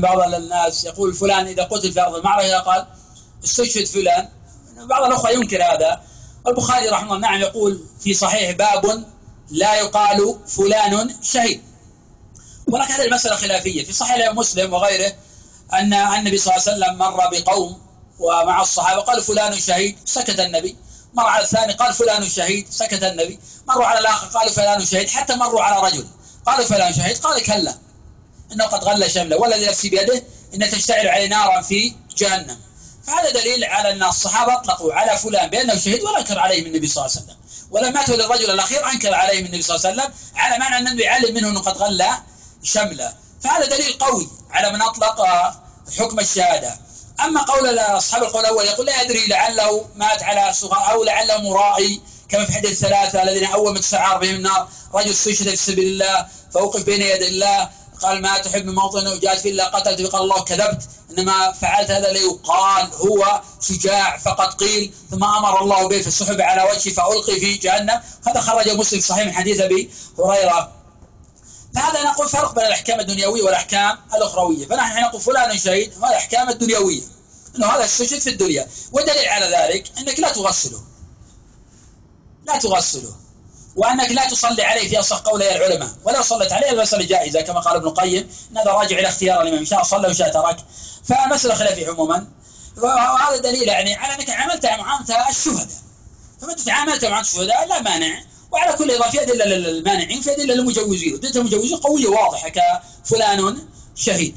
بعض الناس يقول فلان إذا قتل في أرض المعركة قال استشهد فلان. بعض الأخوة ينكر هذا. البخاري رحمه الله نعم يقول في صحيح باب لا يقال فلان شهيد. ولكن هذه المسألة خلافية. في صحيح مسلم وغيره أن النبي صلى الله عليه وسلم مر بقوم ومع الصحابة قال فلان شهيد سكت النبي. مر على الثاني قال فلان شهيد سكت النبي. مروا على الآخر قالوا فلان شهيد حتى مروا على رجل قالوا فلان شهيد قال كلا. إنه قد غل شمله والذي نفسي بيده ان تشتعل عليه نارا في جهنم. فهذا دليل على أن الصحابة أطلقوا على فلان بأنه شهيد ولا انكر عليه من النبي صلى الله عليه وسلم. ولما اتوا للرجل الأخير أنكر عليه من النبي صلى الله عليه وسلم على معنى أن النبي علم منه أنه قد غل شمله. فهذا دليل قوي على من أطلق حكم الشهادة. أما قول اصحاب القول الأول يقول لا أدري لعله مات على صغار أو لعله مرائي كما في حديث الثلاثه الذين اول ما تسعر بهم النار رجل استشهد في سبيل الله فوقف بين يدي الله قال ما تحب من موطن وجاهد في إلا قتلت. فقال الله كذبت. إنما فعلت هذا ليقال هو شجاع. فقد قيل ثم أمر الله به فسحب على وجهه فألقي في جهنم. هذا خرج مسلم صحيح من حديث أبي هريرة. فهذا نقول فرق بين الأحكام الدنيوية والأحكام الأخروية. فنحن نقول فلان شهيد هو الأحكام الدنيوية. إنه هذا السجد في الدنيا. والدليل على ذلك إنك لا تغسله. لا تغسله. وأنك لا تصلي عليه في أصح قولي العلماء. ولو صلت عليه المساله جائزة كما قال ابن القيم. هذا راجع إلى اختيار الإمام. إن شاء صلى وإن شاء ترك. فمساله خلافيه عموما. وهذا دليل يعني على أنك عملت معامله الشهداء. فما تعاملت مع الشهداء لا مانع. وعلى كل إضافة في ادله للمانعين في ادله للمجوزين ادله المجوزين قويه واضحه كفلان شهيد.